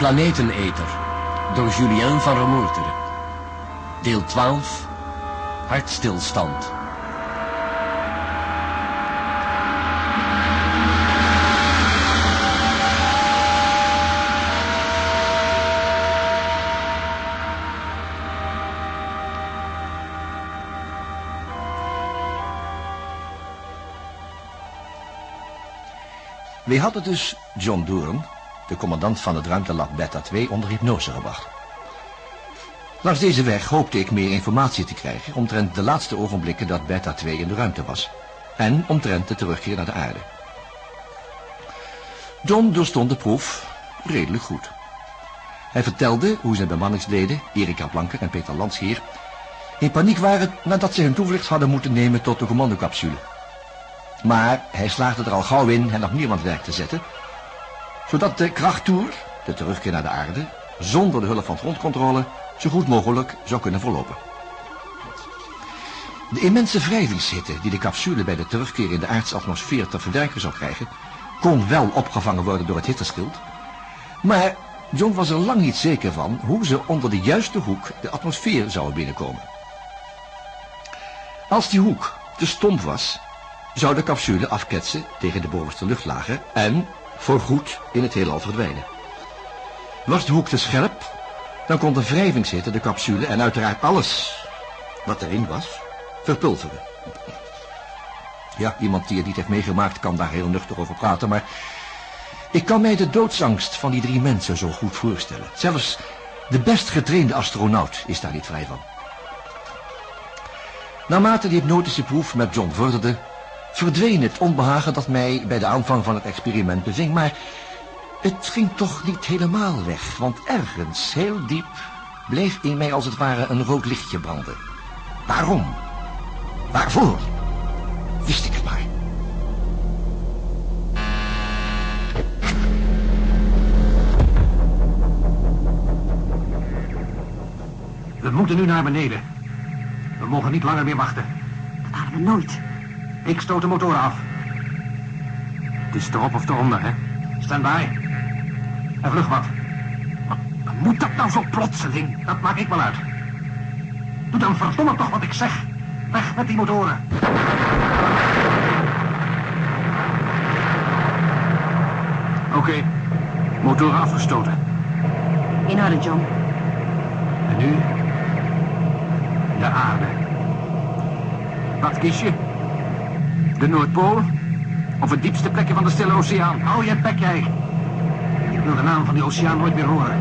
Planeteneter door Julien van Remoerteren. Deel 12. Hartstilstand. Wij hadden dus John Doeren, de commandant van het ruimtelab Beta 2, onder hypnose gebracht. Langs deze weg hoopte ik meer informatie te krijgen omtrent de laatste ogenblikken dat Beta 2 in de ruimte was. En omtrent de terugkeer naar de aarde. John doorstond de proef redelijk goed. Hij vertelde hoe zijn bemanningsleden, Erika Blanker en Peter Landsheer, in paniek waren nadat ze hun toevlucht hadden moeten nemen tot de commandocapsule. Maar hij slaagde er al gauw in hen opnieuw aan het werk te zetten, zodat de krachttoer, de terugkeer naar de aarde, zonder de hulp van grondcontrole, zo goed mogelijk zou kunnen verlopen. De immense wrijvingshitte die de capsule bij de terugkeer in de aardse atmosfeer te verwerken zou krijgen, kon wel opgevangen worden door het hitteschild, maar John was er lang niet zeker van hoe ze onder de juiste hoek de atmosfeer zouden binnenkomen. Als die hoek te stomp was, zou de capsule afketsen tegen de bovenste luchtlagen en voorgoed in het heelal verdwijnen. Was de hoek te scherp, dan kon de wrijvingshitte de capsule en uiteraard alles wat erin was, verpulveren. Ja, iemand die het niet heeft meegemaakt kan daar heel nuchter over praten, maar ik kan mij de doodsangst van die drie mensen zo goed voorstellen. Zelfs de best getrainde astronaut is daar niet vrij van. Naarmate die hypnotische proef met John vorderde, verdween het onbehagen dat mij bij de aanvang van het experiment beving, maar het ging toch niet helemaal weg, want ergens, heel diep, bleef in mij als het ware een rood lichtje branden. Waarom? Waarvoor? Wist ik het maar. We moeten nu naar beneden. We mogen niet langer meer wachten. Dat hadden we nooit. Ik stoot de motoren af. Het is erop of eronder, hè? Stand by. En vlug wat. Wat moet dat nou zo plotseling? Dat maak ik wel uit. Doe dan verdomme toch wat ik zeg. Weg met die motoren. Oké. Motoren afgestoten. In orde, John. En nu? De aarde. Wat kies je? De Noordpool? Of het diepste plekje van de Stille Oceaan? Hou je bek, jij. Ik wil de naam van die oceaan nooit meer horen.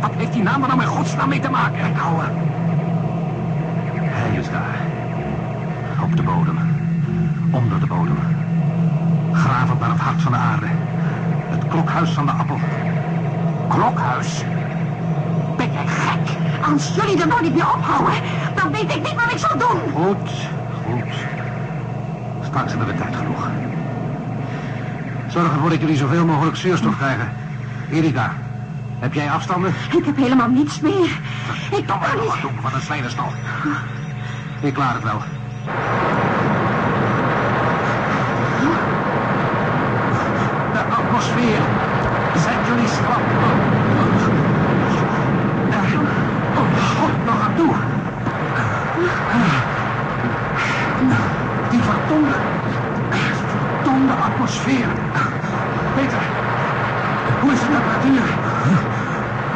Wat heeft die naam er nou met godsnaam mee te maken? Ouwe. Hij is daar. Op de bodem. Onder de bodem. Gravend naar het hart van de aarde. Het klokhuis van de appel. Klokhuis? Ben jij gek? Als jullie er nou niet meer ophouden, dan weet ik niet wat ik zal doen. Goed, goed. Straks hebben we tijd genoeg. Zorg ervoor dat jullie zoveel mogelijk zuurstof krijgen. Erika, heb jij afstanden? Ik heb helemaal niets meer. Ik kan maar nog doen van een zwijnerstal. Ik klaar het wel. De atmosfeer. Zet jullie schrap. Oh, god, nog aan toe. Die verdomde... verdomde atmosfeer. Peter, hoe is de temperatuur?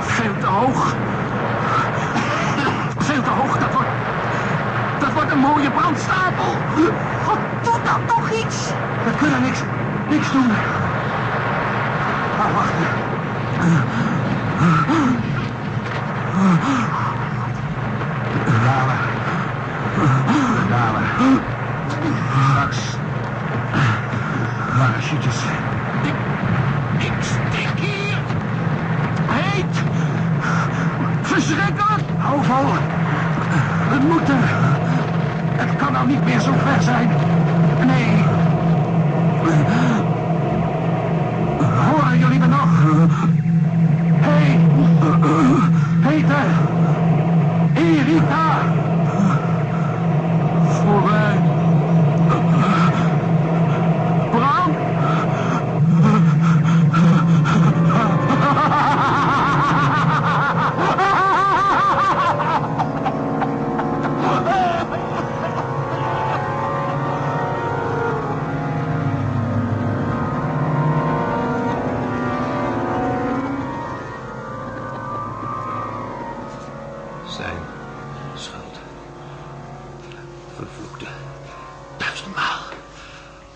Veel te hoog. Veel te hoog, dat wordt... Dat wordt een mooie brandstapel. God, doe dan toch iets. We kunnen niks, niks doen. Maar wacht. Dalen. Dalen. Straks. Parachutes.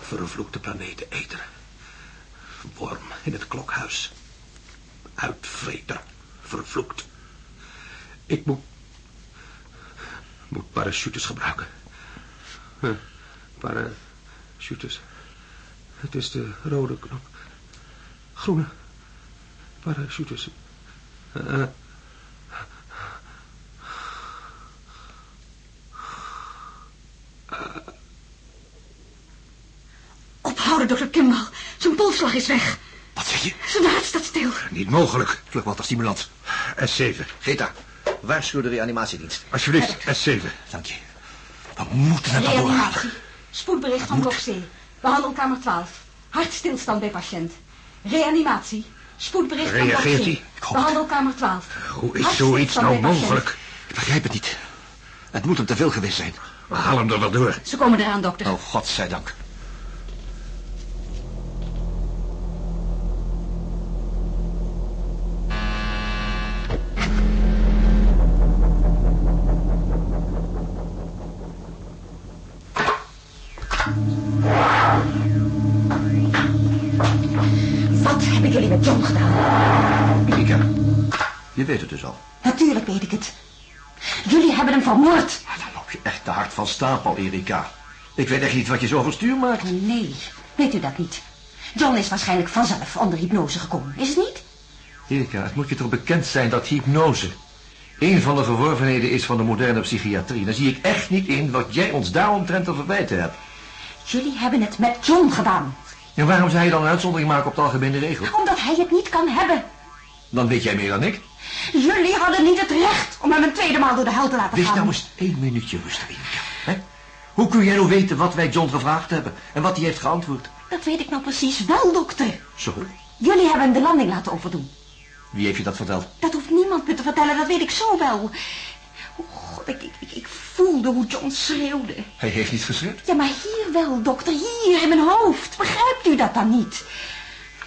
Vervloekte planeten eten. Worm in het klokhuis. Uitvreter. Vervloekt. Ik moet... Moet parachutes gebruiken. Parachutes. Het is de rode knop. Groene. Parachutes. Uh, Ophouden, dokter Kimball. Zijn polsslag is weg. Wat zeg je? Zijn hart staat stil. Niet mogelijk. Vluchtwaterstimulant. S7. Geta, waarschuw de reanimatiedienst. Alsjeblieft, S7. Dank je. We moeten het maar doorhalen. Reanimatie. Spoedbericht van blok C. Behandelkamer 12. Hartstilstand bij patiënt. Reanimatie. Spoedbericht van blok Reageert C. Ik. Behandelkamer 12. Hoe is zoiets nou mogelijk? Ik begrijp het niet. Het moet hem te veel geweest zijn. We halen hem er wel door. Ze komen eraan, dokter. Oh, godzijdank. Je weet het dus al. Natuurlijk weet ik het. Jullie hebben hem vermoord. Ah, Dan loop je echt te hard van stapel, Erika. Ik weet echt niet wat je zo overstuur maakt. Nee, weet u dat niet? John is waarschijnlijk vanzelf onder hypnose gekomen, is het niet? Erika, het moet je toch bekend zijn dat hypnose... een van de verworvenheden is van de moderne psychiatrie. Dan zie ik echt niet in wat jij ons daaromtrent te verwijten hebt. Jullie hebben het met John gedaan. En waarom zou je dan een uitzondering maken op de algemene regel? Omdat hij het niet kan hebben. Dan weet jij meer dan ik. Jullie hadden niet het recht om hem een tweede maal door de hel te laten Wees gaan. nou eens één minuutje rustig. Hè? Hoe kun jij nou weten wat wij John gevraagd hebben en wat hij heeft geantwoord? Dat weet ik nou precies wel, dokter. Zo, Jullie hebben hem de landing laten overdoen. wie heeft je dat verteld? Dat hoeft niemand me te vertellen, dat weet ik zo wel. Oh god, ik, ik, ik, ik voelde hoe John schreeuwde. Hij heeft niet geschreeuwd. Ja, maar hier wel, dokter, hier in mijn hoofd. Begrijpt u dat dan niet?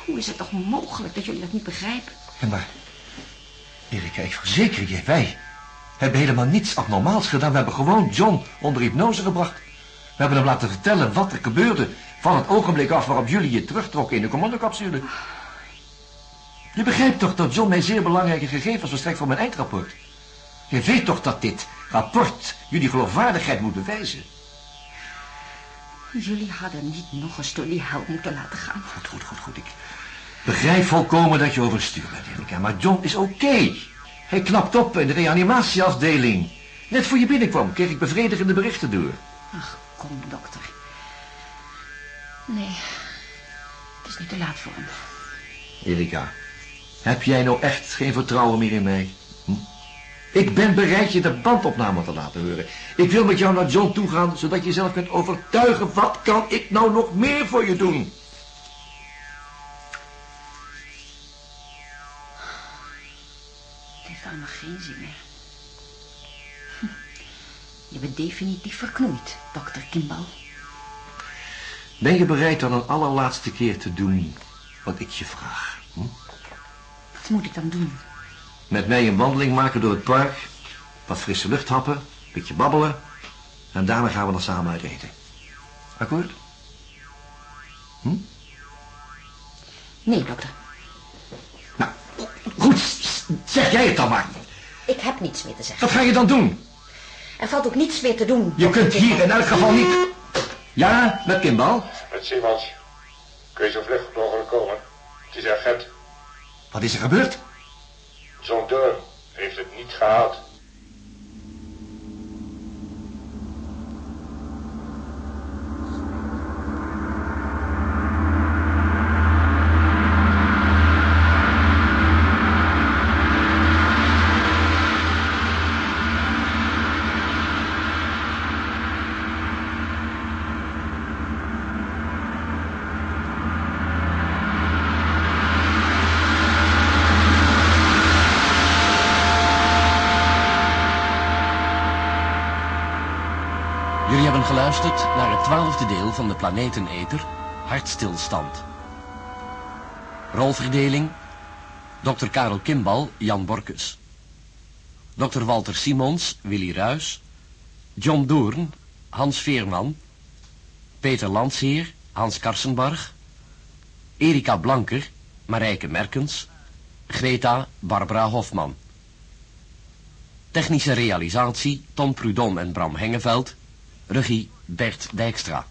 Hoe is het toch mogelijk dat jullie dat niet begrijpen? Ja, maar... Erika, ik verzeker je, wij hebben helemaal niets abnormaals gedaan. We hebben gewoon John onder hypnose gebracht. We hebben hem laten vertellen wat er gebeurde... van het ogenblik af waarop jullie je terugtrokken in de commandocapsule. Je begrijpt toch dat John mij zeer belangrijke gegevens verstrekt voor mijn eindrapport? Je weet toch dat dit rapport jullie geloofwaardigheid moet bewijzen? Jullie hadden niet nog eens door die hel moeten laten gaan. Goed, goed, goed, goed. Ik begrijp volkomen dat je overstuur bent, Erika. Maar John is oké. Hij knapt op in de reanimatieafdeling. Net voor je binnenkwam kreeg ik bevredigende berichten door. Ach, kom, dokter. Nee, het is niet te laat voor hem. Erika, heb jij nou echt geen vertrouwen meer in mij? Hm? Ik ben bereid je de bandopname te laten horen. Ik wil met jou naar John toe gaan, zodat je zelf kunt overtuigen. Wat kan ik nou nog meer voor je doen? Geen zin meer. Hm. Je bent definitief verknoeid, dokter Kimball. Ben je bereid dan een allerlaatste keer te doen wat ik je vraag? Hm? Wat moet ik dan doen? Met mij een wandeling maken door het park. Wat frisse lucht happen. Een beetje babbelen. En daarna gaan we dan samen uit eten. Akkoord? Hm? Nee, dokter. Nou, goed. Zeg jij het dan maar. Ik heb niets meer te zeggen. Wat ga je dan doen? Er valt ook niets meer te doen. Je kunt hier in elk geval niet... Ja, met Kimbal. Met Simons. Kun je zo vlug mogelijk komen? Het is urgent. Wat is er gebeurd? Zo'n deur heeft het niet gehaald. Jullie hebben geluisterd naar het twaalfde deel van de Planeteneter, Hartstilstand. Rolverdeling, Dr. Karel Kimbal, Jan Borkus. Dr. Walter Simons, Willy Ruys. John Doorn, Hans Veerman. Peter Landsheer, Hans Karsenbarg. Erika Blanker, Marijke Merkens. Greta Barbara Hofman. Technische realisatie Tom Prudhomme en Bram Hengeveld. Regie Bert Dijkstra.